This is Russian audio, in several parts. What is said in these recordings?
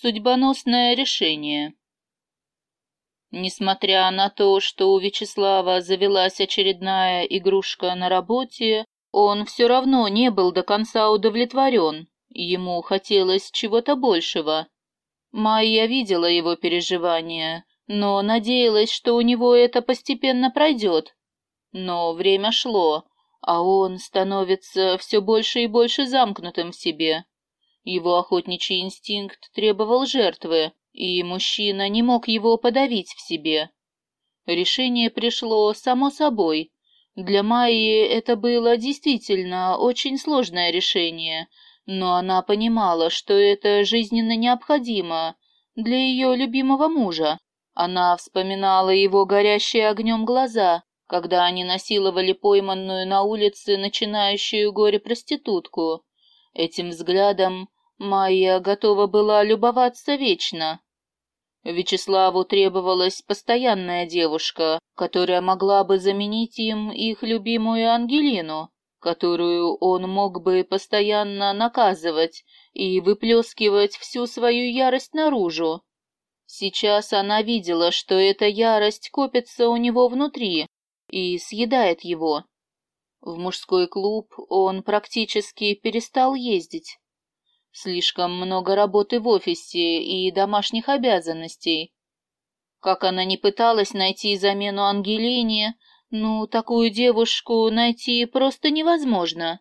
Судьбоносное решение. Несмотря на то, что у Вячеслава завелась очередная игрушка на работе, он все равно не был до конца удовлетворен. Ему хотелось чего-то большего. Майя видела его переживания, но надеялась, что у него это постепенно пройдет. Но время шло, а он становится все больше и больше замкнутым в себе. Его охотничий инстинкт требовал жертвы, и мужчина не мог его подавить в себе. Решение пришло само собой. Для Майи это было действительно очень сложное решение, но она понимала, что это жизненно необходимо для ее любимого мужа. Она вспоминала его горящие огнем глаза, когда они насиловали пойманную на улице начинающую горе-проститутку. Этим взглядом Майя готова была любоваться вечно. Вячеславу требовалась постоянная девушка, которая могла бы заменить им их любимую Ангелину, которую он мог бы постоянно наказывать и выплескивать всю свою ярость наружу. Сейчас она видела, что эта ярость копится у него внутри и съедает его. В мужской клуб он практически перестал ездить. Слишком много работы в офисе и домашних обязанностей. Как она не пыталась найти замену Ангелине, ну, такую девушку найти просто невозможно.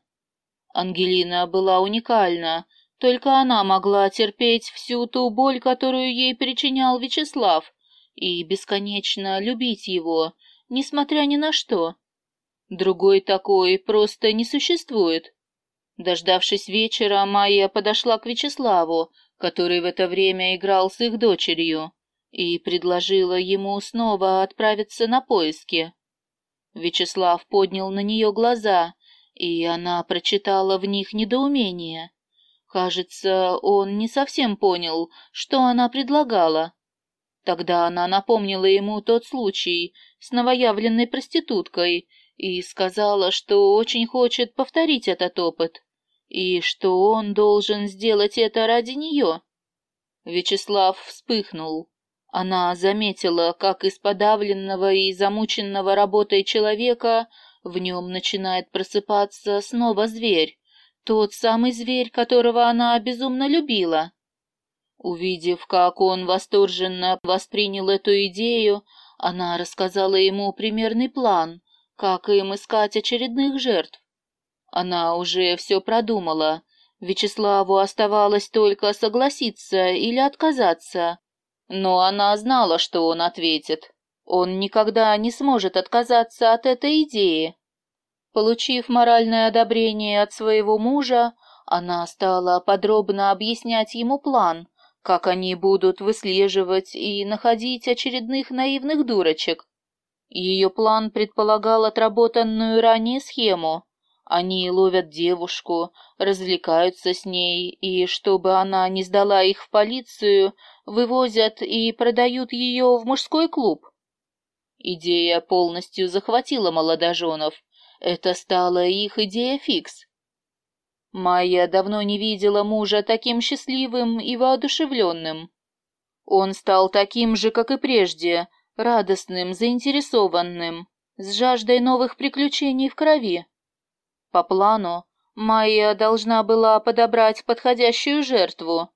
Ангелина была уникальна, только она могла терпеть всю ту боль, которую ей причинял Вячеслав, и бесконечно любить его, несмотря ни на что. Другой такой просто не существует. Дождавшись вечера, Майя подошла к Вячеславу, который в это время играл с их дочерью, и предложила ему снова отправиться на поиски. Вячеслав поднял на нее глаза, и она прочитала в них недоумение. Кажется, он не совсем понял, что она предлагала. Тогда она напомнила ему тот случай с новоявленной проституткой и сказала, что очень хочет повторить этот опыт и что он должен сделать это ради нее. Вячеслав вспыхнул. Она заметила, как из подавленного и замученного работой человека в нем начинает просыпаться снова зверь, тот самый зверь, которого она безумно любила. Увидев, как он восторженно воспринял эту идею, она рассказала ему примерный план, как им искать очередных жертв. Она уже все продумала. Вячеславу оставалось только согласиться или отказаться. Но она знала, что он ответит. Он никогда не сможет отказаться от этой идеи. Получив моральное одобрение от своего мужа, она стала подробно объяснять ему план, как они будут выслеживать и находить очередных наивных дурочек. Ее план предполагал отработанную ранее схему, они ловят девушку, развлекаются с ней, и, чтобы она не сдала их в полицию, вывозят и продают ее в мужской клуб. Идея полностью захватила молодоженов. Это стала их идея фикс. Майя давно не видела мужа таким счастливым и воодушевленным. Он стал таким же, как и прежде, радостным, заинтересованным, с жаждой новых приключений в крови. По плану, Майя должна была подобрать подходящую жертву.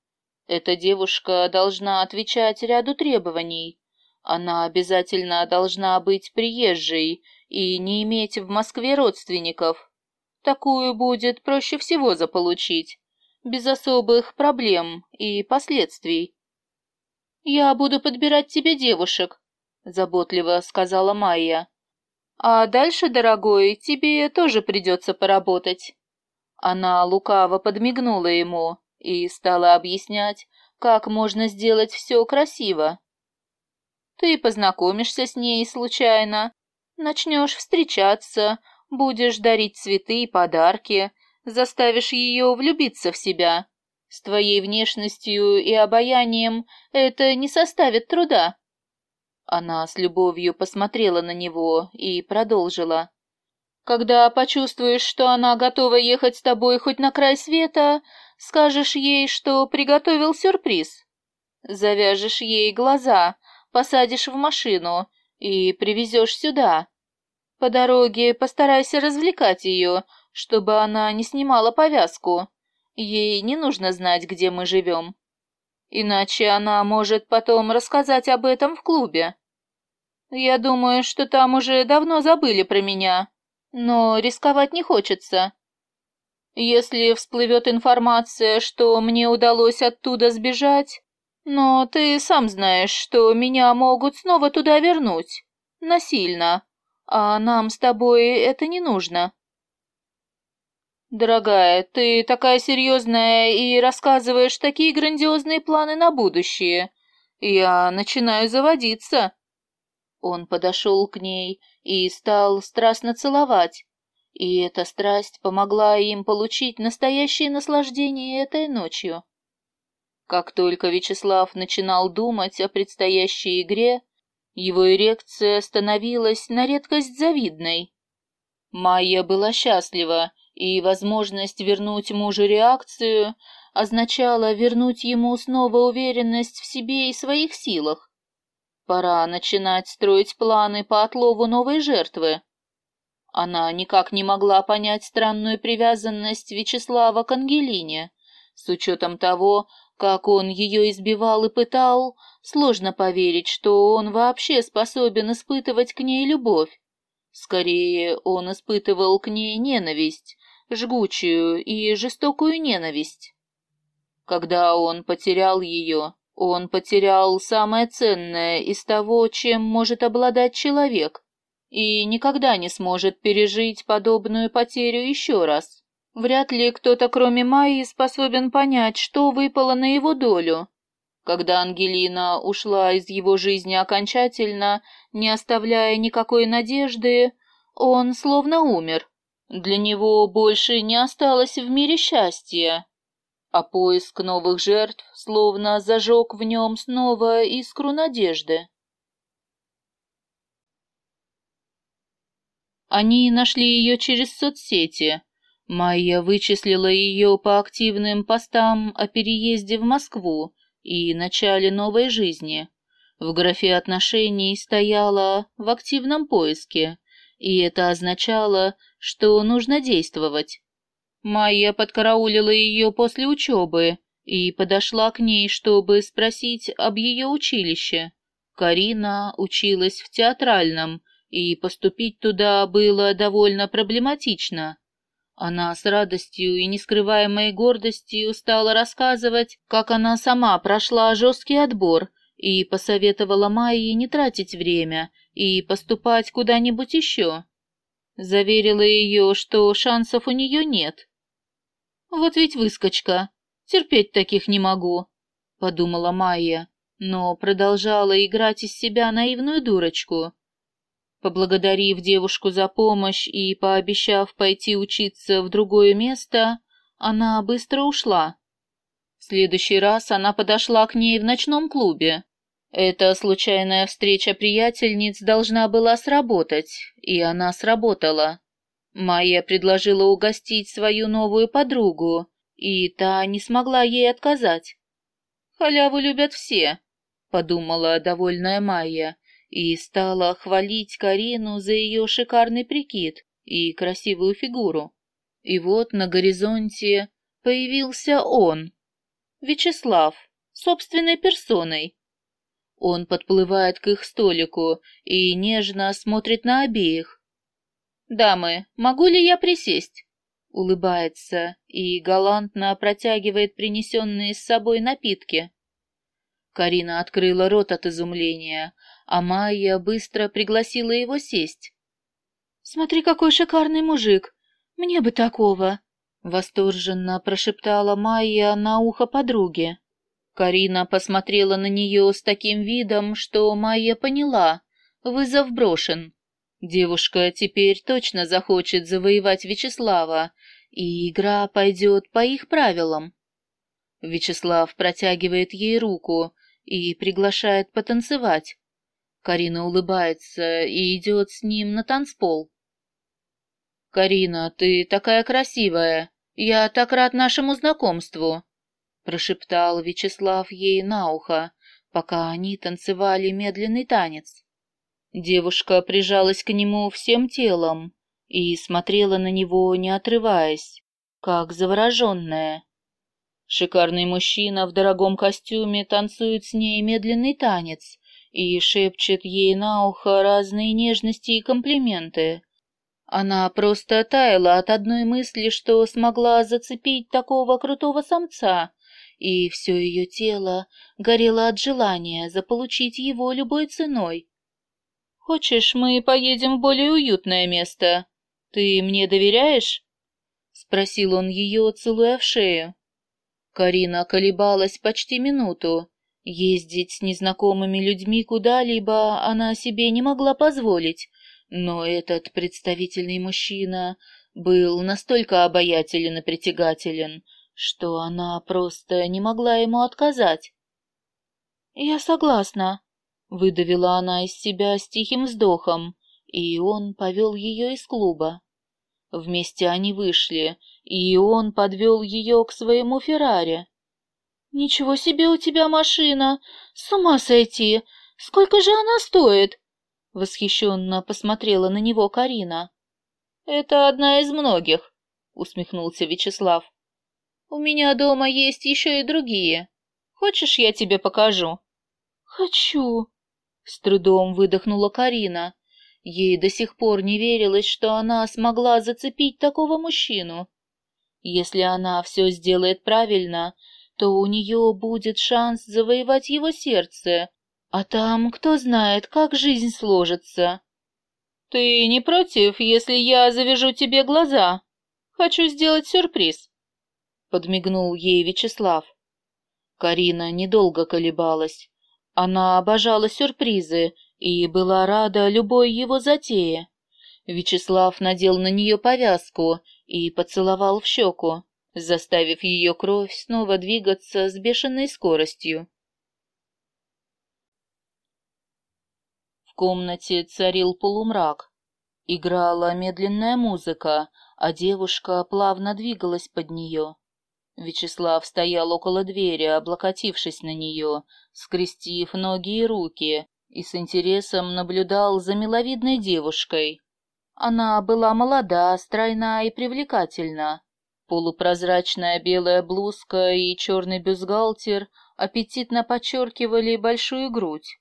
Эта девушка должна отвечать ряду требований. Она обязательно должна быть приезжей и не иметь в Москве родственников. Такую будет проще всего заполучить, без особых проблем и последствий. «Я буду подбирать тебе девушек», — заботливо сказала Майя. А дальше, дорогой, тебе тоже придется поработать. Она лукаво подмигнула ему и стала объяснять, как можно сделать все красиво. Ты познакомишься с ней случайно, начнешь встречаться, будешь дарить цветы и подарки, заставишь ее влюбиться в себя. С твоей внешностью и обаянием это не составит труда. Она с любовью посмотрела на него и продолжила. «Когда почувствуешь, что она готова ехать с тобой хоть на край света, скажешь ей, что приготовил сюрприз. Завяжешь ей глаза, посадишь в машину и привезешь сюда. По дороге постарайся развлекать ее, чтобы она не снимала повязку. Ей не нужно знать, где мы живем. Иначе она может потом рассказать об этом в клубе. Я думаю, что там уже давно забыли про меня, но рисковать не хочется. Если всплывет информация, что мне удалось оттуда сбежать, но ты сам знаешь, что меня могут снова туда вернуть. Насильно. А нам с тобой это не нужно. Дорогая, ты такая серьезная и рассказываешь такие грандиозные планы на будущее. Я начинаю заводиться. Он подошел к ней и стал страстно целовать. И эта страсть помогла им получить настоящее наслаждение этой ночью. Как только Вячеслав начинал думать о предстоящей игре, его эрекция становилась на редкость завидной. Майя была счастлива, и возможность вернуть мужу реакцию означала вернуть ему снова уверенность в себе и своих силах. Пора начинать строить планы по отлову новой жертвы. Она никак не могла понять странную привязанность Вячеслава к Ангелине, с учетом того, как он ее избивал и пытал, сложно поверить, что он вообще способен испытывать к ней любовь. Скорее, он испытывал к ней ненависть, жгучую и жестокую ненависть. Когда он потерял ее, он потерял самое ценное из того, чем может обладать человек, и никогда не сможет пережить подобную потерю еще раз. Вряд ли кто-то, кроме Майи, способен понять, что выпало на его долю. Когда Ангелина ушла из его жизни окончательно, не оставляя никакой надежды, он словно умер. Для него больше не осталось в мире счастья, а поиск новых жертв словно зажег в нем снова искру надежды. Они нашли ее через соцсети, Майя вычислила ее по активным постам о переезде в Москву и начале новой жизни. В графе отношений стояла в активном поиске, и это означало, что нужно действовать. Майя подкараулила ее после учебы и подошла к ней, чтобы спросить об ее училище. Карина училась в театральном, и поступить туда было довольно проблематично. Она с радостью и нескрываемой гордостью стала рассказывать, как она сама прошла жесткий отбор и посоветовала Майе не тратить время и поступать куда-нибудь еще. Заверила ее, что шансов у нее нет. «Вот ведь выскочка, терпеть таких не могу», — подумала Майя, но продолжала играть из себя наивную дурочку. Поблагодарив девушку за помощь и пообещав пойти учиться в другое место, она быстро ушла. В следующий раз она подошла к ней в ночном клубе. Эта случайная встреча приятельниц должна была сработать, и она сработала. Майя предложила угостить свою новую подругу, и та не смогла ей отказать. «Халяву любят все», — подумала довольная Майя и стала хвалить Карину за ее шикарный прикид и красивую фигуру. И вот на горизонте появился он, Вячеслав, собственной персоной. Он подплывает к их столику и нежно смотрит на обеих. «Дамы, могу ли я присесть?» Улыбается и галантно протягивает принесенные с собой напитки. Карина открыла рот от изумления, а Майя быстро пригласила его сесть. «Смотри, какой шикарный мужик! Мне бы такого!» Восторженно прошептала Майя на ухо подруге. Карина посмотрела на нее с таким видом, что Майя поняла. Вызов брошен. Девушка теперь точно захочет завоевать Вячеслава, и игра пойдет по их правилам. Вячеслав протягивает ей руку и приглашает потанцевать. Карина улыбается и идет с ним на танцпол. «Карина, ты такая красивая! Я так рад нашему знакомству!» — прошептал Вячеслав ей на ухо, пока они танцевали медленный танец. Девушка прижалась к нему всем телом и смотрела на него, не отрываясь, как завороженная. Шикарный мужчина в дорогом костюме танцует с ней медленный танец и шепчет ей на ухо разные нежности и комплименты. Она просто таяла от одной мысли, что смогла зацепить такого крутого самца, и все ее тело горело от желания заполучить его любой ценой. «Хочешь, мы поедем в более уютное место? Ты мне доверяешь?» — спросил он ее, целуя в шею. Карина колебалась почти минуту. Ездить с незнакомыми людьми куда-либо она себе не могла позволить, но этот представительный мужчина был настолько обаятелен и притягателен, что она просто не могла ему отказать. «Я согласна», — выдавила она из себя с тихим вздохом, и он повел ее из клуба. Вместе они вышли, и он подвел ее к своему Феррари. «Ничего себе у тебя машина! С ума сойти! Сколько же она стоит?» Восхищенно посмотрела на него Карина. «Это одна из многих», — усмехнулся Вячеслав. «У меня дома есть еще и другие. Хочешь, я тебе покажу?» «Хочу», — с трудом выдохнула Карина. Ей до сих пор не верилось, что она смогла зацепить такого мужчину. Если она все сделает правильно, то у нее будет шанс завоевать его сердце, а там кто знает, как жизнь сложится. Ты не против, если я завяжу тебе глаза? Хочу сделать сюрприз. Подмигнул ей Вячеслав. Карина недолго колебалась. Она обожала сюрпризы и была рада любой его затее. Вячеслав надел на нее повязку и поцеловал в щеку, заставив ее кровь снова двигаться с бешеной скоростью. В комнате царил полумрак. Играла медленная музыка, а девушка плавно двигалась под нее. Вячеслав стоял около двери, облокотившись на нее, скрестив ноги и руки, и с интересом наблюдал за миловидной девушкой. Она была молода, стройна и привлекательна. Полупрозрачная белая блузка и черный бюстгальтер аппетитно подчеркивали большую грудь.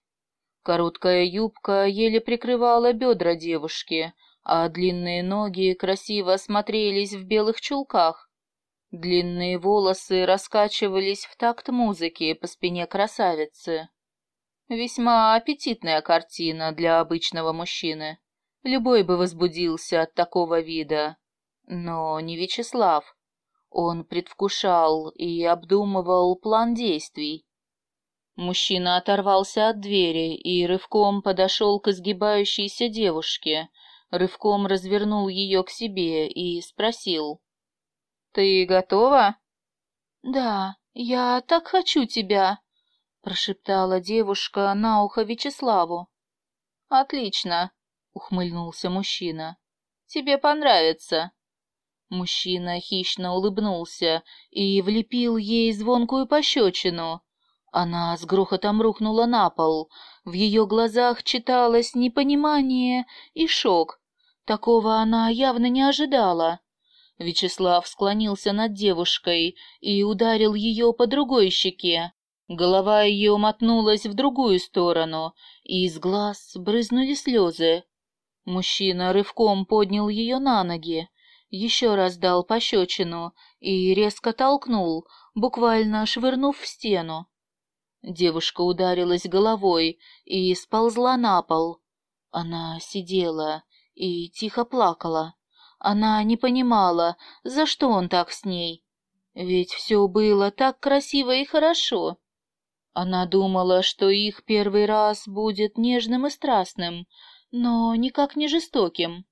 Короткая юбка еле прикрывала бедра девушки, а длинные ноги красиво смотрелись в белых чулках. Длинные волосы раскачивались в такт музыки по спине красавицы. Весьма аппетитная картина для обычного мужчины. Любой бы возбудился от такого вида. Но не Вячеслав. Он предвкушал и обдумывал план действий. Мужчина оторвался от двери и рывком подошел к изгибающейся девушке, рывком развернул ее к себе и спросил. «Ты готова?» «Да, я так хочу тебя», — прошептала девушка на ухо Вячеславу. «Отлично», — ухмыльнулся мужчина. «Тебе понравится». Мужчина хищно улыбнулся и влепил ей звонкую пощечину. Она с грохотом рухнула на пол. В ее глазах читалось непонимание и шок. Такого она явно не ожидала. Вячеслав склонился над девушкой и ударил ее по другой щеке. Голова ее мотнулась в другую сторону, и из глаз брызнули слезы. Мужчина рывком поднял ее на ноги, еще раз дал пощечину и резко толкнул, буквально швырнув в стену. Девушка ударилась головой и сползла на пол. Она сидела и тихо плакала. Она не понимала, за что он так с ней. Ведь все было так красиво и хорошо. Она думала, что их первый раз будет нежным и страстным, но никак не жестоким.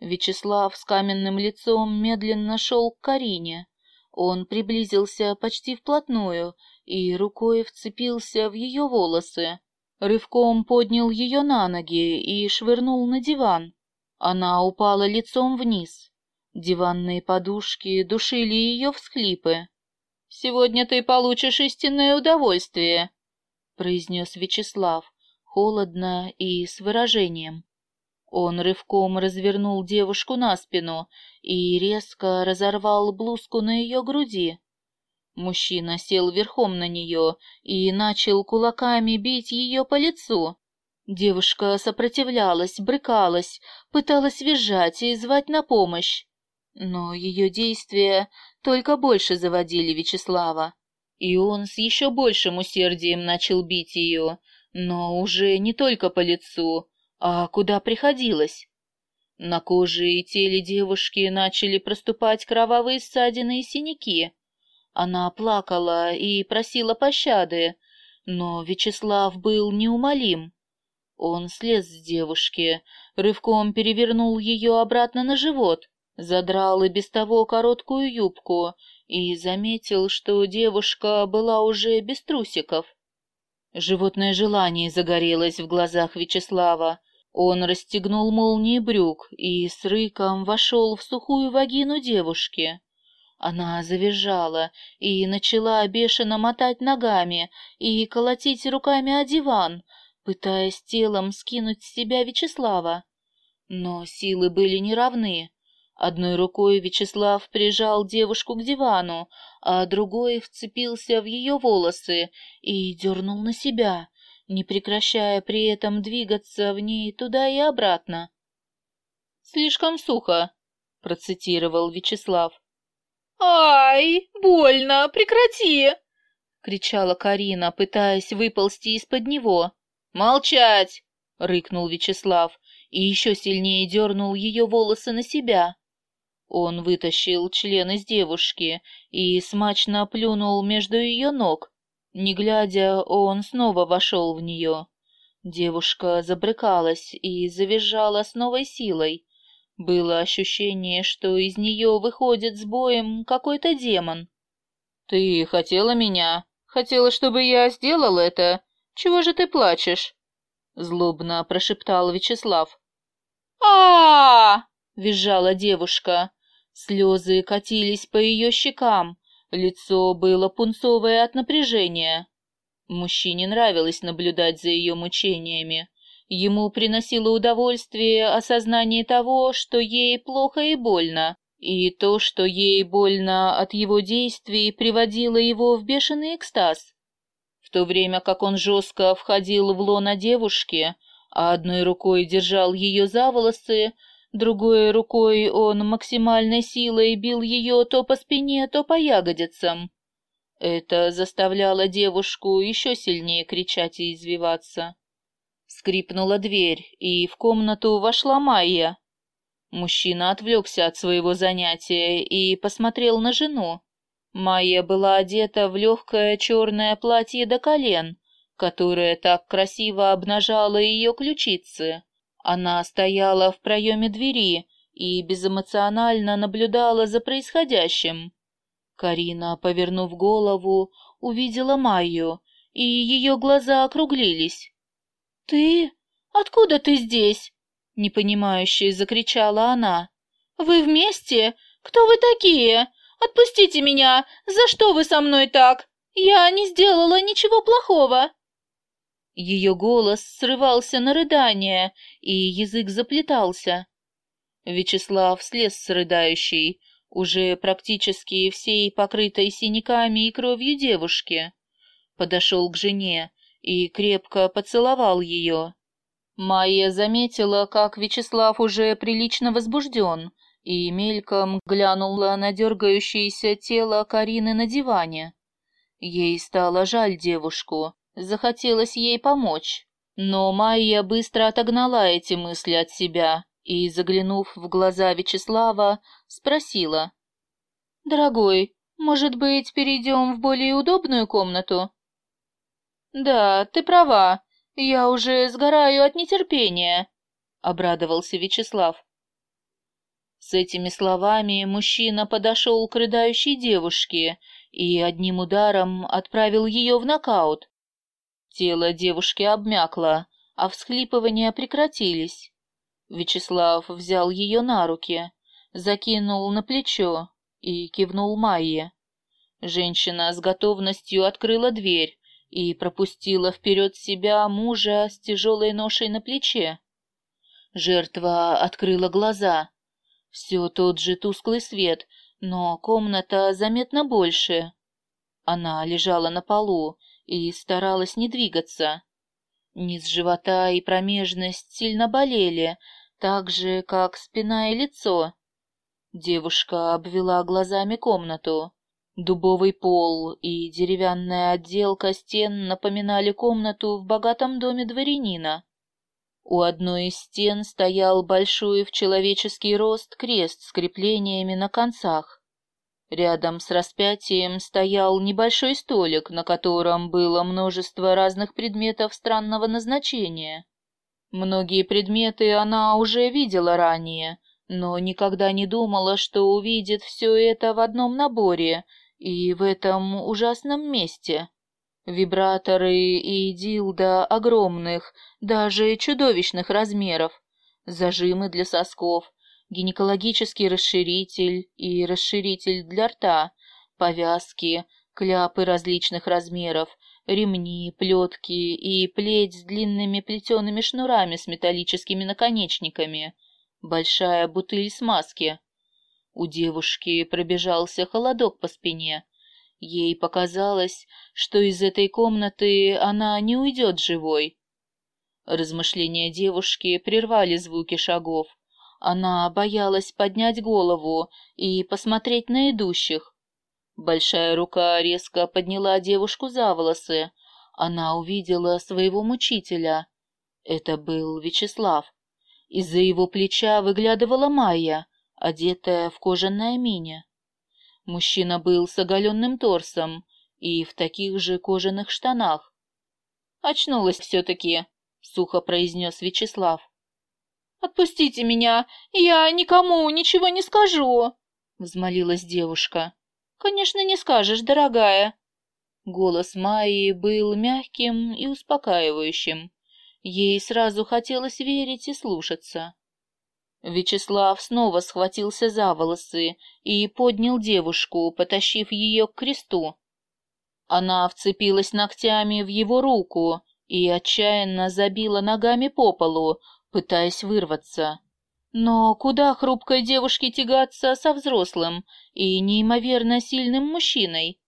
Вячеслав с каменным лицом медленно шел к Карине. Он приблизился почти вплотную и рукой вцепился в ее волосы. Рывком поднял ее на ноги и швырнул на диван. Она упала лицом вниз. Диванные подушки душили ее всхлипы. Сегодня ты получишь истинное удовольствие, произнес Вячеслав, холодно и с выражением. Он рывком развернул девушку на спину и резко разорвал блузку на ее груди. Мужчина сел верхом на нее и начал кулаками бить ее по лицу. Девушка сопротивлялась, брыкалась, пыталась визжать и звать на помощь. Но ее действия только больше заводили Вячеслава, и он с еще большим усердием начал бить ее, но уже не только по лицу, а куда приходилось. На коже и теле девушки начали проступать кровавые ссадины и синяки. Она плакала и просила пощады, но Вячеслав был неумолим. Он слез с девушки, рывком перевернул ее обратно на живот, задрал и без того короткую юбку и заметил, что девушка была уже без трусиков. Животное желание загорелось в глазах Вячеслава. Он расстегнул молнии брюк и с рыком вошел в сухую вагину девушки. Она завизжала и начала бешено мотать ногами и колотить руками о диван, пытаясь телом скинуть с себя Вячеслава. Но силы были неравны. Одной рукой Вячеслав прижал девушку к дивану, а другой вцепился в ее волосы и дернул на себя, не прекращая при этом двигаться в ней туда и обратно. «Слишком сухо», — процитировал Вячеслав. «Ай, больно, прекрати!» — кричала Карина, пытаясь выползти из-под него. «Молчать!» — рыкнул Вячеслав и еще сильнее дернул ее волосы на себя. Он вытащил член из девушки и смачно плюнул между ее ног. Не глядя, он снова вошел в нее. Девушка забрыкалась и завизжала с новой силой. Было ощущение, что из нее выходит с боем какой-то демон. «Ты хотела меня? Хотела, чтобы я сделал это? Чего же ты плачешь?» Злобно прошептал Вячеслав. а, визжала девушка. Слезы катились по ее щекам, лицо было пунцовое от напряжения. Мужчине нравилось наблюдать за ее мучениями. Ему приносило удовольствие осознание того, что ей плохо и больно, и то, что ей больно от его действий, приводило его в бешеный экстаз. В то время как он жестко входил в лоно девушки, а одной рукой держал ее за волосы, другой рукой он максимальной силой бил ее то по спине, то по ягодицам. Это заставляло девушку еще сильнее кричать и извиваться. Скрипнула дверь, и в комнату вошла Майя. Мужчина отвлекся от своего занятия и посмотрел на жену. Майя была одета в легкое черное платье до колен, которое так красиво обнажало ее ключицы. Она стояла в проеме двери и безэмоционально наблюдала за происходящим. Карина, повернув голову, увидела Майю, и ее глаза округлились. «Ты? Откуда ты здесь?» — непонимающе закричала она. «Вы вместе? Кто вы такие? Отпустите меня! За что вы со мной так? Я не сделала ничего плохого!» Ее голос срывался на рыдание, и язык заплетался. Вячеслав слез с рыдающей, уже практически всей покрытой синяками и кровью девушки. Подошел к жене и крепко поцеловал ее. Майя заметила, как Вячеслав уже прилично возбужден, и мельком глянула на дергающееся тело Карины на диване. Ей стало жаль девушку, захотелось ей помочь, но Майя быстро отогнала эти мысли от себя и, заглянув в глаза Вячеслава, спросила. «Дорогой, может быть, перейдем в более удобную комнату?» «Да, ты права. Я уже сгораю от нетерпения», — обрадовался Вячеслав. С этими словами мужчина подошел к рыдающей девушке и одним ударом отправил ее в нокаут. Тело девушки обмякло, а всхлипывания прекратились. Вячеслав взял ее на руки, закинул на плечо и кивнул Майе. Женщина с готовностью открыла дверь и пропустила вперед себя мужа с тяжелой ношей на плече. Жертва открыла глаза. Все тот же тусклый свет, но комната заметно больше. Она лежала на полу и старалась не двигаться. Низ живота и промежность сильно болели, так же, как спина и лицо. Девушка обвела глазами комнату. Дубовый пол и деревянная отделка стен напоминали комнату в богатом доме дворянина. У одной из стен стоял большой в человеческий рост крест с креплениями на концах. Рядом с распятием стоял небольшой столик, на котором было множество разных предметов странного назначения. Многие предметы она уже видела ранее, но никогда не думала, что увидит все это в одном наборе — и в этом ужасном месте. Вибраторы и дилда огромных, даже чудовищных размеров, зажимы для сосков, гинекологический расширитель и расширитель для рта, повязки, кляпы различных размеров, ремни, плетки и плеть с длинными плетеными шнурами с металлическими наконечниками, большая бутыль смазки, у девушки пробежался холодок по спине. Ей показалось, что из этой комнаты она не уйдет живой. Размышления девушки прервали звуки шагов. Она боялась поднять голову и посмотреть на идущих. Большая рука резко подняла девушку за волосы. Она увидела своего мучителя. Это был Вячеслав. Из-за его плеча выглядывала Майя одетая в кожаное мини. Мужчина был с оголенным торсом и в таких же кожаных штанах. «Очнулась все-таки», — сухо произнес Вячеслав. «Отпустите меня, я никому ничего не скажу», — взмолилась девушка. «Конечно, не скажешь, дорогая». Голос Майи был мягким и успокаивающим. Ей сразу хотелось верить и слушаться. Вячеслав снова схватился за волосы и поднял девушку, потащив ее к кресту. Она вцепилась ногтями в его руку и отчаянно забила ногами по полу, пытаясь вырваться. Но куда хрупкой девушке тягаться со взрослым и неимоверно сильным мужчиной?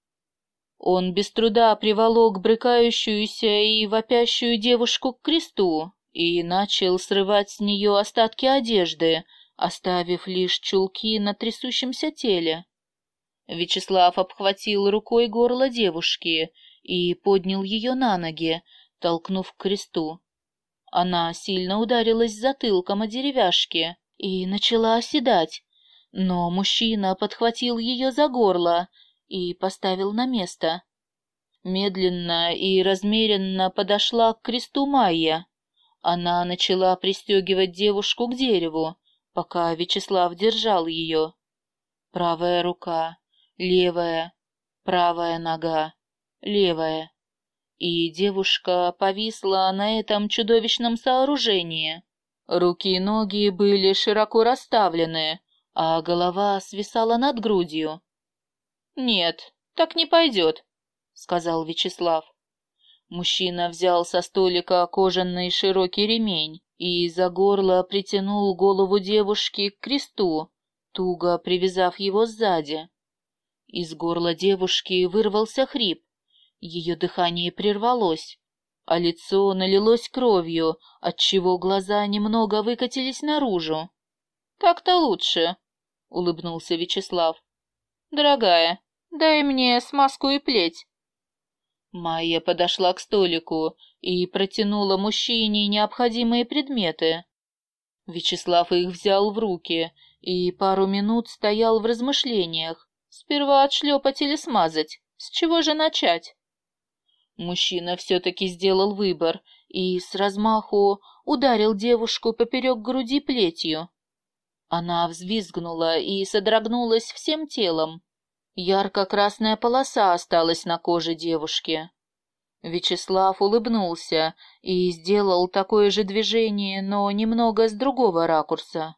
Он без труда приволок брыкающуюся и вопящую девушку к кресту, и начал срывать с нее остатки одежды, оставив лишь чулки на трясущемся теле. Вячеслав обхватил рукой горло девушки и поднял ее на ноги, толкнув к кресту. Она сильно ударилась затылком о деревяшки и начала оседать, но мужчина подхватил ее за горло и поставил на место. Медленно и размеренно подошла к кресту Майя она начала пристегивать девушку к дереву, пока Вячеслав держал ее. Правая рука, левая, правая нога, левая. И девушка повисла на этом чудовищном сооружении. Руки и ноги были широко расставлены, а голова свисала над грудью. «Нет, так не пойдет», — сказал Вячеслав. Мужчина взял со столика кожаный широкий ремень и за горло притянул голову девушки к кресту, туго привязав его сзади. Из горла девушки вырвался хрип. Ее дыхание прервалось, а лицо налилось кровью, отчего глаза немного выкатились наружу. «Так-то лучше», — улыбнулся Вячеслав. «Дорогая, дай мне смазку и плеть». Майя подошла к столику и протянула мужчине необходимые предметы. Вячеслав их взял в руки и пару минут стоял в размышлениях. Сперва отшлепать или смазать, с чего же начать? Мужчина все-таки сделал выбор и с размаху ударил девушку поперек груди плетью. Она взвизгнула и содрогнулась всем телом. Ярко-красная полоса осталась на коже девушки. Вячеслав улыбнулся и сделал такое же движение, но немного с другого ракурса.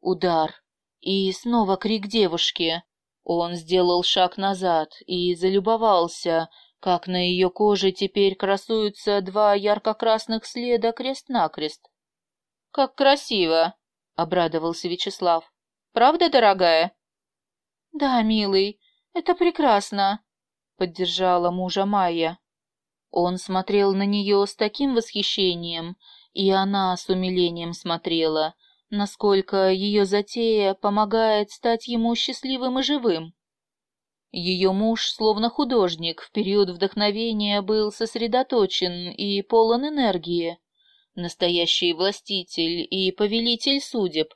Удар. И снова крик девушки. Он сделал шаг назад и залюбовался, как на ее коже теперь красуются два ярко-красных следа крест-накрест. «Как красиво!» — обрадовался Вячеслав. «Правда, дорогая?» «Да, милый, это прекрасно!» — поддержала мужа Майя. Он смотрел на нее с таким восхищением, и она с умилением смотрела, насколько ее затея помогает стать ему счастливым и живым. Ее муж, словно художник, в период вдохновения был сосредоточен и полон энергии. Настоящий властитель и повелитель судеб.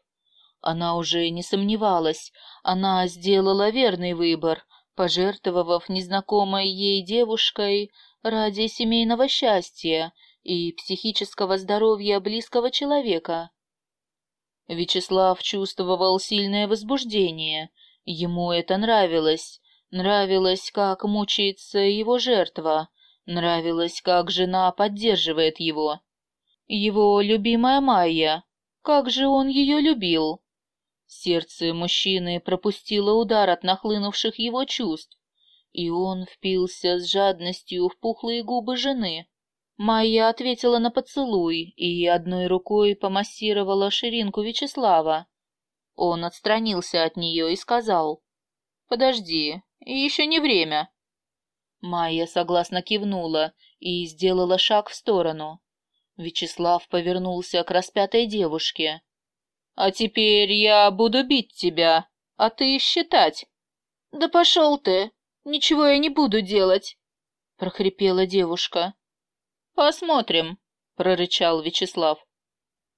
Она уже не сомневалась, она сделала верный выбор, пожертвовав незнакомой ей девушкой ради семейного счастья и психического здоровья близкого человека. Вячеслав чувствовал сильное возбуждение. Ему это нравилось. Нравилось, как мучается его жертва. Нравилось, как жена поддерживает его. Его любимая Майя. Как же он ее любил. Сердце мужчины пропустило удар от нахлынувших его чувств, и он впился с жадностью в пухлые губы жены. Майя ответила на поцелуй и одной рукой помассировала ширинку Вячеслава. Он отстранился от нее и сказал, «Подожди, еще не время». Майя согласно кивнула и сделала шаг в сторону. Вячеслав повернулся к распятой девушке. А теперь я буду бить тебя, а ты считать. Да пошел ты, ничего я не буду делать, прохрипела девушка. Посмотрим, прорычал Вячеслав.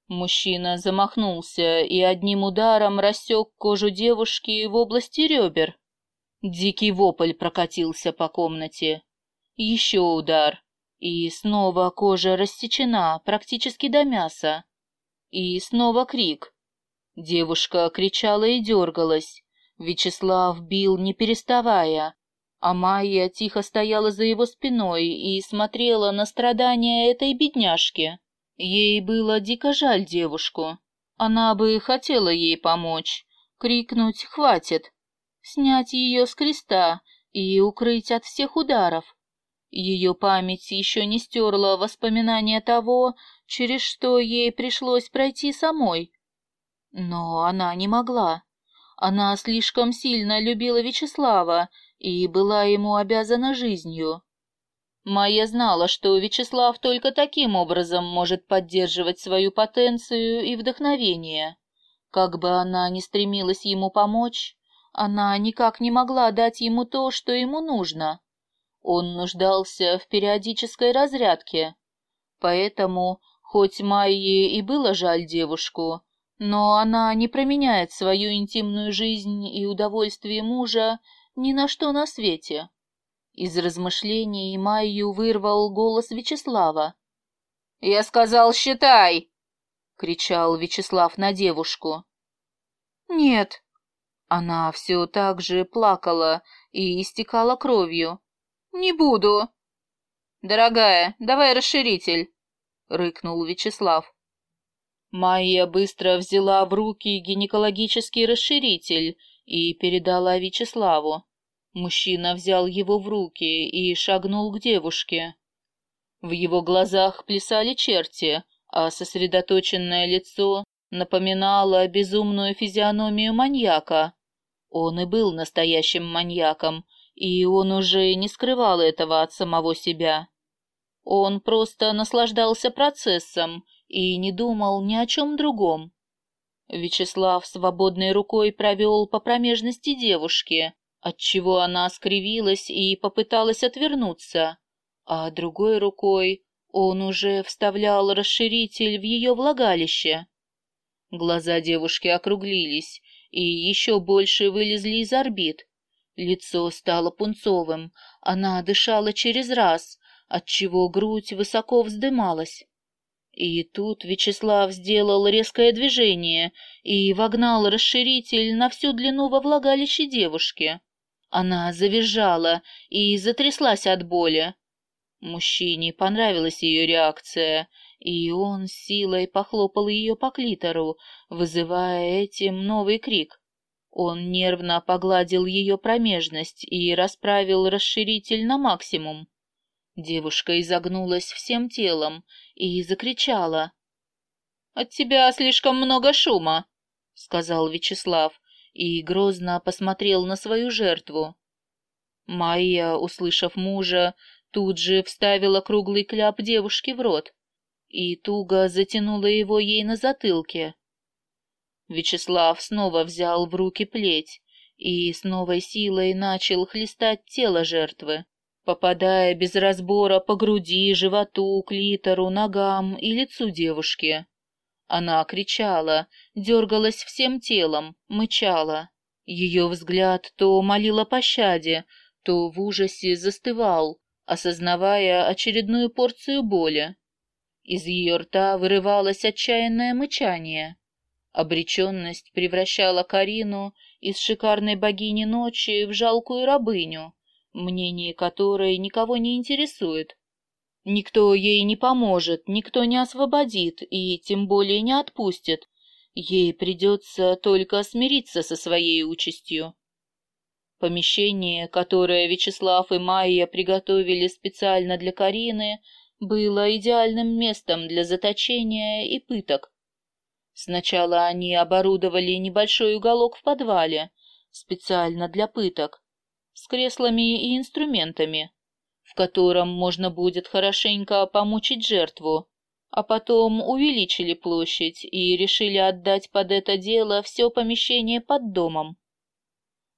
Мужчина замахнулся и одним ударом рассек кожу девушки в области ребер. Дикий вопль прокатился по комнате. Еще удар, и снова кожа рассечена практически до мяса. И снова крик. Девушка кричала и дергалась. Вячеслав бил, не переставая, а Майя тихо стояла за его спиной и смотрела на страдания этой бедняжки. Ей было дико жаль девушку. Она бы хотела ей помочь, крикнуть «хватит», снять ее с креста и укрыть от всех ударов. Ее память еще не стерла воспоминания того, через что ей пришлось пройти самой. Но она не могла. Она слишком сильно любила Вячеслава и была ему обязана жизнью. Майя знала, что Вячеслав только таким образом может поддерживать свою потенцию и вдохновение. Как бы она ни стремилась ему помочь, она никак не могла дать ему то, что ему нужно. Он нуждался в периодической разрядке. Поэтому, хоть Майе и было жаль девушку, но она не променяет свою интимную жизнь и удовольствие мужа ни на что на свете. Из размышлений Майю вырвал голос Вячеслава. «Я сказал, считай!» — кричал Вячеслав на девушку. «Нет». Она все так же плакала и истекала кровью. «Не буду». «Дорогая, давай расширитель», — рыкнул Вячеслав. Майя быстро взяла в руки гинекологический расширитель и передала Вячеславу. Мужчина взял его в руки и шагнул к девушке. В его глазах плясали черти, а сосредоточенное лицо напоминало безумную физиономию маньяка. Он и был настоящим маньяком, и он уже не скрывал этого от самого себя. Он просто наслаждался процессом и не думал ни о чем другом. Вячеслав свободной рукой провел по промежности девушки, отчего она скривилась и попыталась отвернуться, а другой рукой он уже вставлял расширитель в ее влагалище. Глаза девушки округлились и еще больше вылезли из орбит. Лицо стало пунцовым, она дышала через раз, отчего грудь высоко вздымалась. И тут Вячеслав сделал резкое движение и вогнал расширитель на всю длину во влагалище девушки. Она завизжала и затряслась от боли. Мужчине понравилась ее реакция, и он силой похлопал ее по клитору, вызывая этим новый крик. Он нервно погладил ее промежность и расправил расширитель на максимум. Девушка изогнулась всем телом и закричала. «От тебя слишком много шума», — сказал Вячеслав и грозно посмотрел на свою жертву. Майя, услышав мужа, тут же вставила круглый кляп девушке в рот и туго затянула его ей на затылке. Вячеслав снова взял в руки плеть и с новой силой начал хлестать тело жертвы, попадая без разбора по груди, животу, клитору, ногам и лицу девушки. Она кричала, дергалась всем телом, мычала. Ее взгляд то молил о пощаде, то в ужасе застывал, осознавая очередную порцию боли. Из ее рта вырывалось отчаянное мычание. Обреченность превращала Карину из шикарной богини ночи в жалкую рабыню, мнение которой никого не интересует. Никто ей не поможет, никто не освободит и тем более не отпустит. Ей придется только смириться со своей участью. Помещение, которое Вячеслав и Майя приготовили специально для Карины, было идеальным местом для заточения и пыток. Сначала они оборудовали небольшой уголок в подвале, специально для пыток, с креслами и инструментами, в котором можно будет хорошенько помучить жертву, а потом увеличили площадь и решили отдать под это дело все помещение под домом.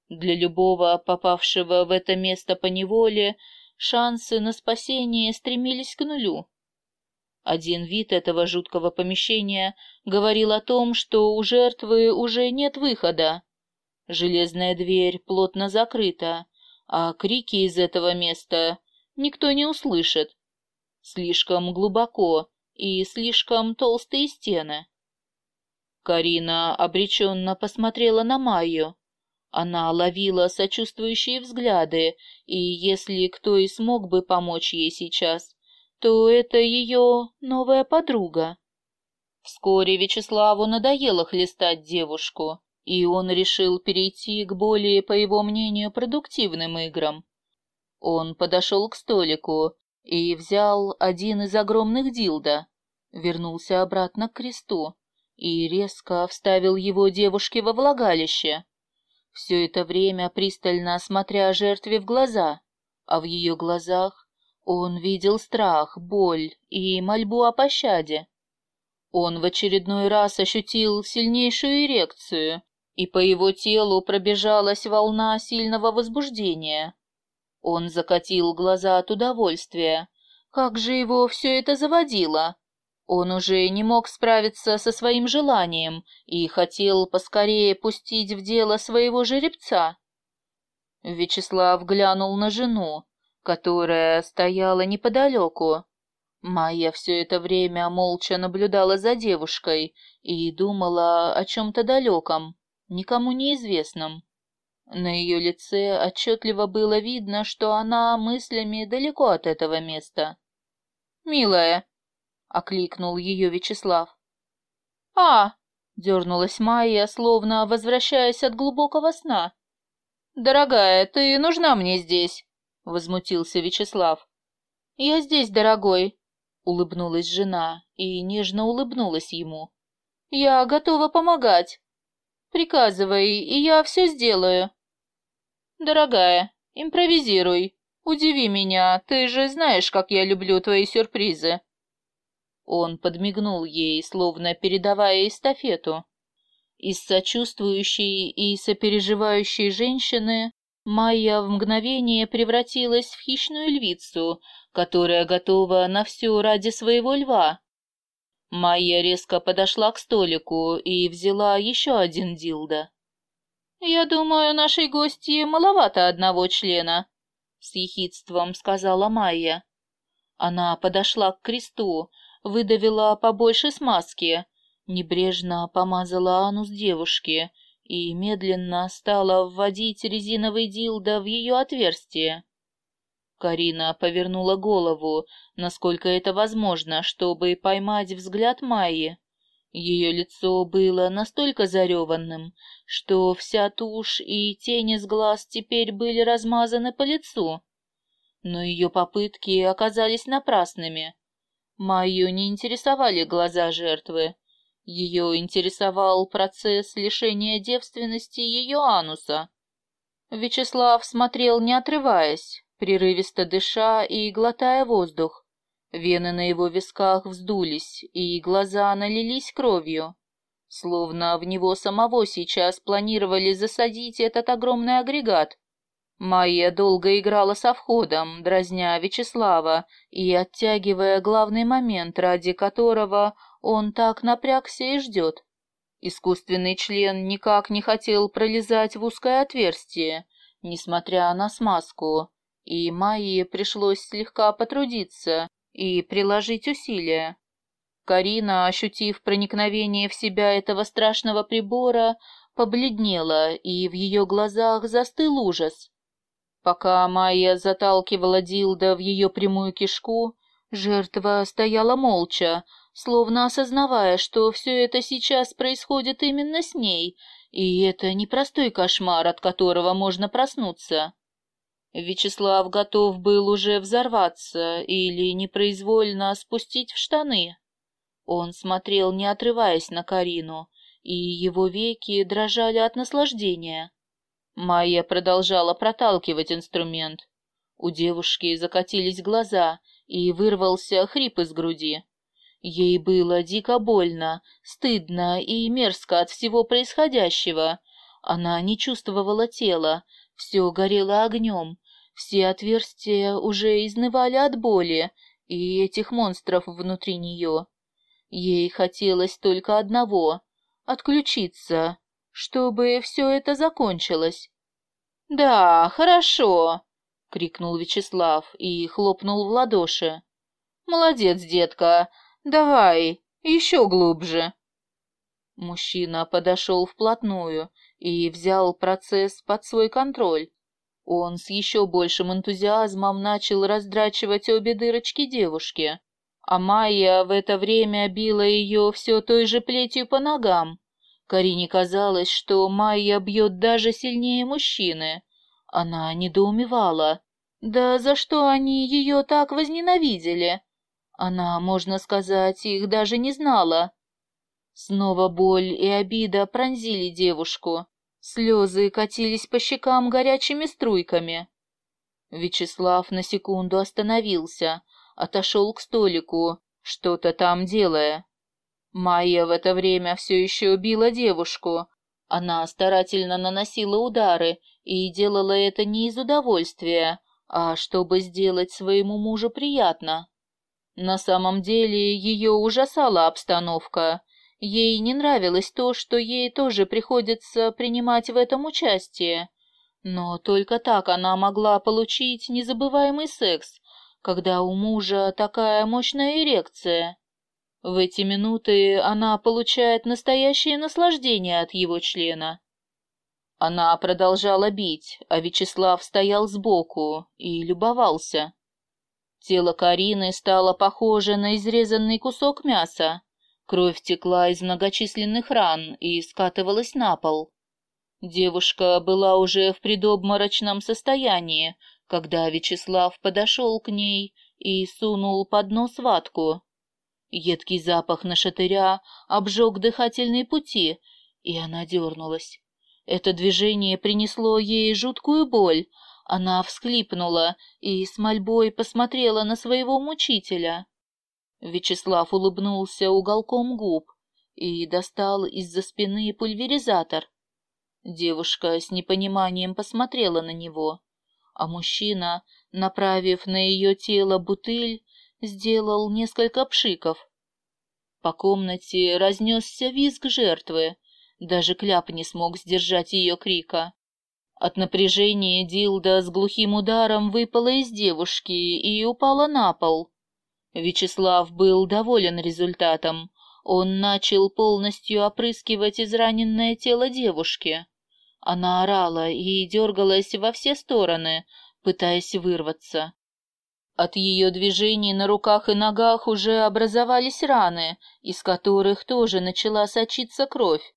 Для любого попавшего в это место по неволе шансы на спасение стремились к нулю. Один вид этого жуткого помещения говорил о том, что у жертвы уже нет выхода. Железная дверь плотно закрыта, а крики из этого места никто не услышит. Слишком глубоко и слишком толстые стены. Карина обреченно посмотрела на Майю. Она ловила сочувствующие взгляды, и если кто и смог бы помочь ей сейчас, то это ее новая подруга. Вскоре Вячеславу надоело хлестать девушку, и он решил перейти к более, по его мнению, продуктивным играм. Он подошел к столику и взял один из огромных дилда, вернулся обратно к кресту и резко вставил его девушке во влагалище. Все это время пристально смотря жертве в глаза, а в ее глазах он видел страх, боль и мольбу о пощаде. Он в очередной раз ощутил сильнейшую эрекцию, и по его телу пробежалась волна сильного возбуждения. Он закатил глаза от удовольствия. Как же его все это заводило! Он уже не мог справиться со своим желанием и хотел поскорее пустить в дело своего жеребца. Вячеслав глянул на жену, которая стояла неподалеку. Майя все это время молча наблюдала за девушкой и думала о чем-то далеком, никому неизвестном. На ее лице отчетливо было видно, что она мыслями далеко от этого места. «Милая!» — окликнул ее Вячеслав. «А!» — дернулась Майя, словно возвращаясь от глубокого сна. «Дорогая, ты нужна мне здесь!» — возмутился Вячеслав. «Я здесь, дорогой», — улыбнулась жена и нежно улыбнулась ему. «Я готова помогать. Приказывай, и я все сделаю». «Дорогая, импровизируй. Удиви меня, ты же знаешь, как я люблю твои сюрпризы». Он подмигнул ей, словно передавая эстафету. Из сочувствующей и сопереживающей женщины Майя в мгновение превратилась в хищную львицу, которая готова на все ради своего льва. Майя резко подошла к столику и взяла еще один дилдо. «Я думаю, нашей гости маловато одного члена», — с ехидством сказала Майя. Она подошла к кресту, выдавила побольше смазки, небрежно помазала анус девушки и медленно стала вводить резиновый дилдо в ее отверстие. Карина повернула голову, насколько это возможно, чтобы поймать взгляд Майи, Ее лицо было настолько зареванным, что вся тушь и тени с глаз теперь были размазаны по лицу. Но ее попытки оказались напрасными. Майю не интересовали глаза жертвы. Ее интересовал процесс лишения девственности ее ануса. Вячеслав смотрел, не отрываясь, прерывисто дыша и глотая воздух. Вены на его висках вздулись, и глаза налились кровью. Словно в него самого сейчас планировали засадить этот огромный агрегат. Майя долго играла со входом, дразня Вячеслава и оттягивая главный момент, ради которого он так напрягся и ждет. Искусственный член никак не хотел пролезать в узкое отверстие, несмотря на смазку, и Майе пришлось слегка потрудиться, и приложить усилия. Карина, ощутив проникновение в себя этого страшного прибора, побледнела, и в ее глазах застыл ужас. Пока Майя заталкивала Дилда в ее прямую кишку, жертва стояла молча, словно осознавая, что все это сейчас происходит именно с ней, и это непростой кошмар, от которого можно проснуться. Вячеслав готов был уже взорваться или непроизвольно спустить в штаны. Он смотрел, не отрываясь на Карину, и его веки дрожали от наслаждения. Майя продолжала проталкивать инструмент. У девушки закатились глаза, и вырвался хрип из груди. Ей было дико больно, стыдно и мерзко от всего происходящего. Она не чувствовала тела, все горело огнем, все отверстия уже изнывали от боли и этих монстров внутри нее. Ей хотелось только одного — отключиться, чтобы все это закончилось. «Да, хорошо!» — крикнул Вячеслав и хлопнул в ладоши. «Молодец, детка! Давай, еще глубже!» Мужчина подошел вплотную и взял процесс под свой контроль. Он с еще большим энтузиазмом начал раздрачивать обе дырочки девушки, а Майя в это время била ее все той же плетью по ногам. Карине казалось, что Майя бьет даже сильнее мужчины. Она недоумевала. Да за что они ее так возненавидели? Она, можно сказать, их даже не знала. Снова боль и обида пронзили девушку. Слезы катились по щекам горячими струйками. Вячеслав на секунду остановился, отошел к столику, что-то там делая. Майя в это время все еще била девушку. Она старательно наносила удары и делала это не из удовольствия, а чтобы сделать своему мужу приятно. На самом деле ее ужасала обстановка, Ей не нравилось то, что ей тоже приходится принимать в этом участие. Но только так она могла получить незабываемый секс, когда у мужа такая мощная эрекция. В эти минуты она получает настоящее наслаждение от его члена. Она продолжала бить, а Вячеслав стоял сбоку и любовался. Тело Карины стало похоже на изрезанный кусок мяса. Кровь текла из многочисленных ран и скатывалась на пол. Девушка была уже в предобморочном состоянии, когда Вячеслав подошел к ней и сунул под нос ватку. Едкий запах на шатыря обжег дыхательные пути, и она дернулась. Это движение принесло ей жуткую боль. Она всхлипнула и с мольбой посмотрела на своего мучителя. Вячеслав улыбнулся уголком губ и достал из-за спины пульверизатор. Девушка с непониманием посмотрела на него, а мужчина, направив на ее тело бутыль, сделал несколько пшиков. По комнате разнесся визг жертвы, даже кляп не смог сдержать ее крика. От напряжения Дилда с глухим ударом выпала из девушки и упала на пол. Вячеслав был доволен результатом. Он начал полностью опрыскивать израненное тело девушки. Она орала и дергалась во все стороны, пытаясь вырваться. От ее движений на руках и ногах уже образовались раны, из которых тоже начала сочиться кровь.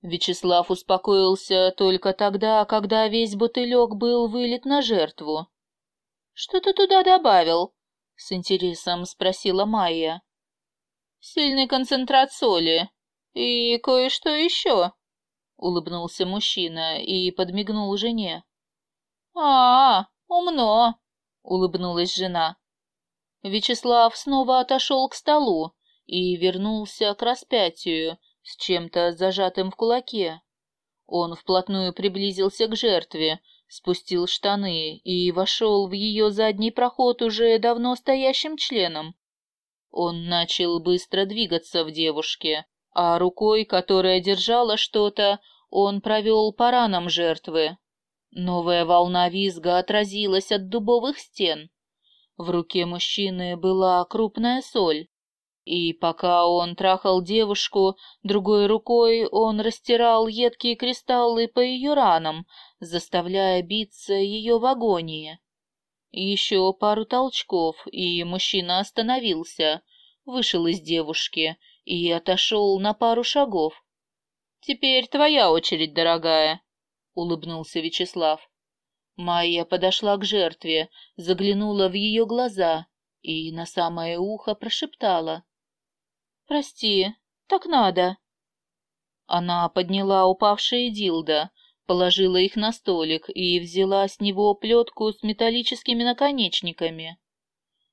Вячеслав успокоился только тогда, когда весь бутылек был вылит на жертву. «Что ты туда добавил?» — с интересом спросила Майя. «Сильный концентрат соли и кое-что еще», — улыбнулся мужчина и подмигнул жене. «А, умно!» улыбнулась жена. Вячеслав снова отошел к столу и вернулся к распятию с чем-то зажатым в кулаке. Он вплотную приблизился к жертве, спустил штаны и вошел в ее задний проход уже давно стоящим членом. Он начал быстро двигаться в девушке, а рукой, которая держала что-то, он провел по ранам жертвы. Новая волна визга отразилась от дубовых стен. В руке мужчины была крупная соль. И пока он трахал девушку, другой рукой он растирал едкие кристаллы по ее ранам, заставляя биться ее в агонии. Еще пару толчков, и мужчина остановился, вышел из девушки и отошел на пару шагов. «Теперь твоя очередь, дорогая», улыбнулся Вячеслав. Майя подошла к жертве, заглянула в ее глаза и на самое ухо прошептала. «Прости, так надо». Она подняла упавшие дилда, положила их на столик и взяла с него плетку с металлическими наконечниками.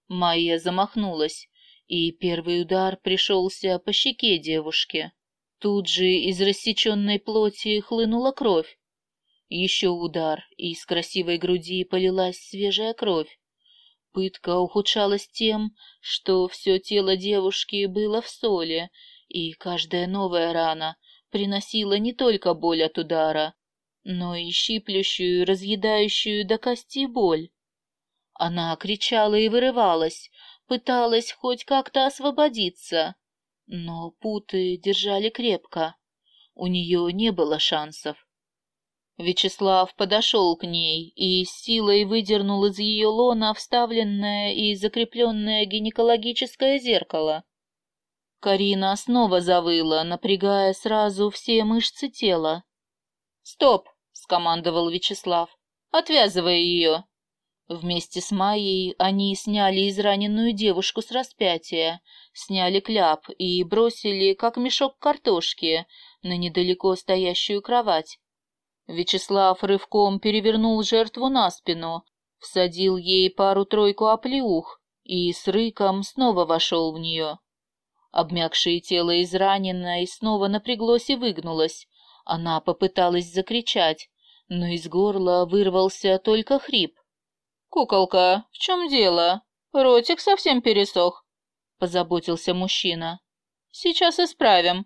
Майя замахнулась, и первый удар пришелся по щеке девушки. Тут же из рассеченной плоти хлынула кровь. Еще удар, и из красивой груди полилась свежая кровь. Пытка ухудшалась тем, что все тело девушки было в соли, и каждая новая рана приносила не только боль от удара, но и щиплющую, разъедающую до кости боль. Она кричала и вырывалась, пыталась хоть как-то освободиться, но путы держали крепко. У нее не было шансов. Вячеслав подошел к ней и силой выдернул из ее лона вставленное и закрепленное гинекологическое зеркало. Карина снова завыла, напрягая сразу все мышцы тела. «Стоп!» — скомандовал Вячеслав. «Отвязывай ее!» Вместе с Майей они сняли израненную девушку с распятия, сняли кляп и бросили, как мешок картошки, на недалеко стоящую кровать. Вячеслав рывком перевернул жертву на спину, всадил ей пару-тройку оплеух и с рыком снова вошел в нее. Обмякшее тело израненное снова напряглось и выгнулось. Она попыталась закричать, но из горла вырвался только хрип. «Куколка, в чем дело? Ротик совсем пересох», — позаботился мужчина. «Сейчас исправим».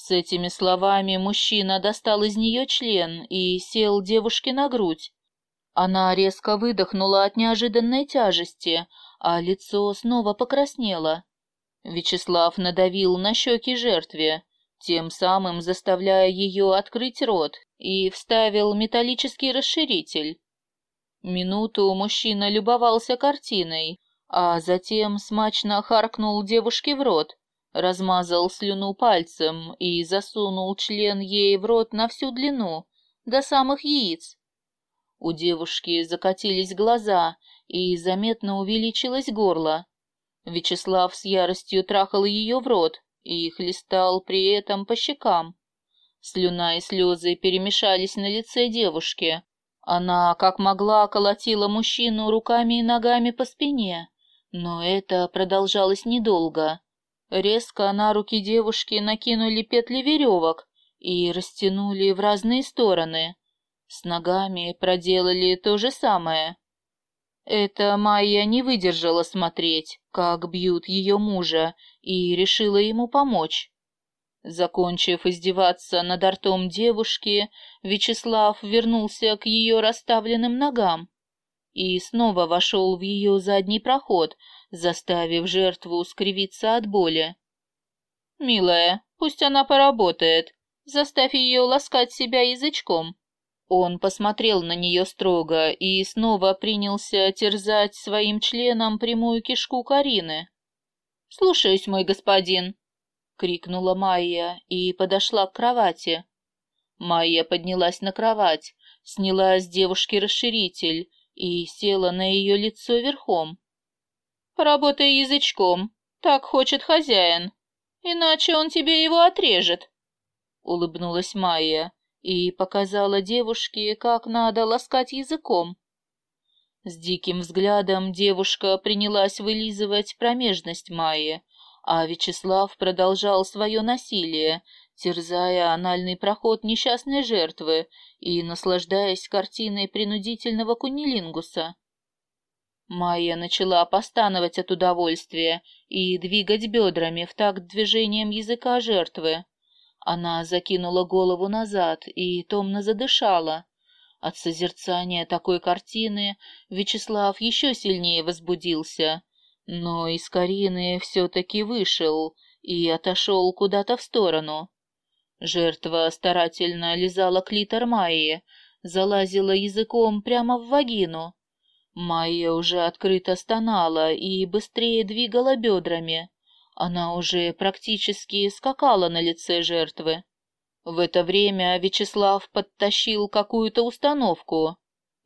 С этими словами мужчина достал из нее член и сел девушке на грудь. Она резко выдохнула от неожиданной тяжести, а лицо снова покраснело. Вячеслав надавил на щеки жертве, тем самым заставляя ее открыть рот, и вставил металлический расширитель. Минуту мужчина любовался картиной, а затем смачно харкнул девушке в рот, размазал слюну пальцем и засунул член ей в рот на всю длину, до самых яиц. У девушки закатились глаза и заметно увеличилось горло. Вячеслав с яростью трахал ее в рот и хлестал при этом по щекам. Слюна и слезы перемешались на лице девушки. Она, как могла, колотила мужчину руками и ногами по спине, но это продолжалось недолго. Резко на руки девушки накинули петли веревок и растянули в разные стороны. С ногами проделали то же самое. Это Майя не выдержала смотреть, как бьют ее мужа, и решила ему помочь. Закончив издеваться над ртом девушки, Вячеслав вернулся к ее расставленным ногам и снова вошел в ее задний проход, заставив жертву скривиться от боли. «Милая, пусть она поработает. Заставь ее ласкать себя язычком», Он посмотрел на нее строго и снова принялся терзать своим членом прямую кишку Карины. «Слушаюсь, мой господин!» — крикнула Майя и подошла к кровати. Майя поднялась на кровать, сняла с девушки расширитель и села на ее лицо верхом. «Поработай язычком, так хочет хозяин, иначе он тебе его отрежет», — улыбнулась Майя и показала девушке, как надо ласкать языком. С диким взглядом девушка принялась вылизывать промежность Майи, а Вячеслав продолжал свое насилие, терзая анальный проход несчастной жертвы и наслаждаясь картиной принудительного кунилингуса. Майя начала постановать от удовольствия и двигать бедрами в такт движением языка жертвы. Она закинула голову назад и томно задышала. От созерцания такой картины Вячеслав еще сильнее возбудился, но из Карины все-таки вышел и отошел куда-то в сторону. Жертва старательно лизала клитор Майи, залазила языком прямо в вагину. Майя уже открыто стонала и быстрее двигала бедрами. Она уже практически скакала на лице жертвы. В это время Вячеслав подтащил какую-то установку.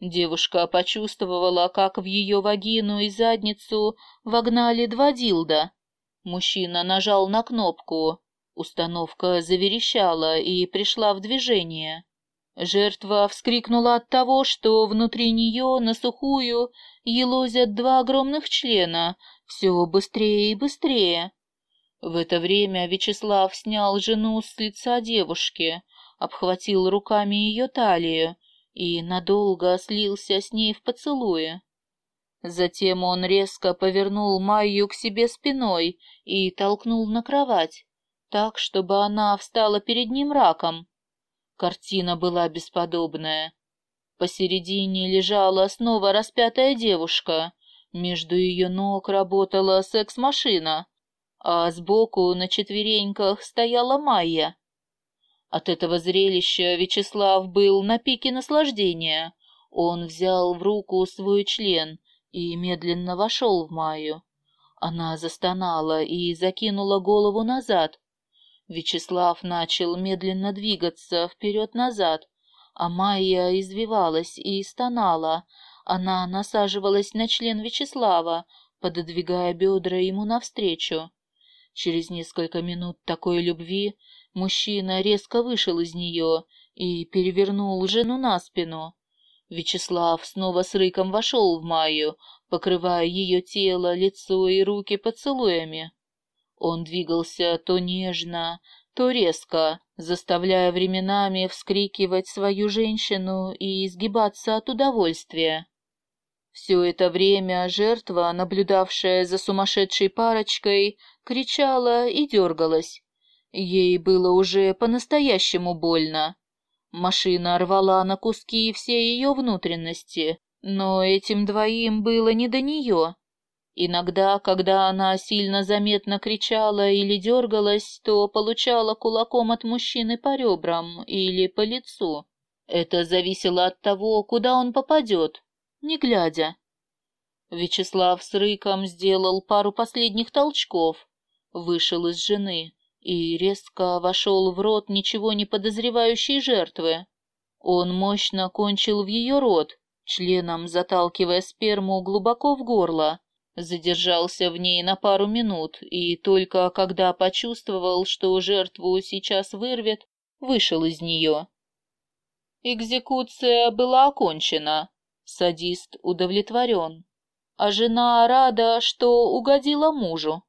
Девушка почувствовала, как в ее вагину и задницу вогнали два дилда. Мужчина нажал на кнопку, Установка заверещала и пришла в движение. Жертва вскрикнула от того, что внутри нее на сухую елозят два огромных члена, все быстрее и быстрее. В это время Вячеслав снял жену с лица девушки, обхватил руками ее талию и надолго слился с ней в поцелуе. Затем он резко повернул Майю к себе спиной и толкнул на кровать так, чтобы она встала перед ним раком. Картина была бесподобная. Посередине лежала снова распятая девушка, между ее ног работала секс-машина, а сбоку на четвереньках стояла Майя. От этого зрелища Вячеслав был на пике наслаждения. Он взял в руку свой член и медленно вошел в Майю. Она застонала и закинула голову назад, Вячеслав начал медленно двигаться вперед-назад, а Майя извивалась и стонала. Она насаживалась на член Вячеслава, пододвигая бедра ему навстречу. Через несколько минут такой любви мужчина резко вышел из нее и перевернул жену на спину. Вячеслав снова с рыком вошел в Майю, покрывая ее тело, лицо и руки поцелуями. Он двигался то нежно, то резко, заставляя временами вскрикивать свою женщину и изгибаться от удовольствия. Все это время жертва, наблюдавшая за сумасшедшей парочкой, кричала и дергалась. Ей было уже по-настоящему больно. Машина рвала на куски все ее внутренности, но этим двоим было не до нее. Иногда, когда она сильно заметно кричала или дергалась, то получала кулаком от мужчины по ребрам или по лицу. Это зависело от того, куда он попадет, не глядя. Вячеслав с рыком сделал пару последних толчков, вышел из жены и резко вошел в рот ничего не подозревающей жертвы. Он мощно кончил в ее рот, членом заталкивая сперму глубоко в горло, Задержался в ней на пару минут, и только когда почувствовал, что жертву сейчас вырвет, вышел из нее. Экзекуция была окончена. Садист удовлетворен. А жена рада, что угодила мужу.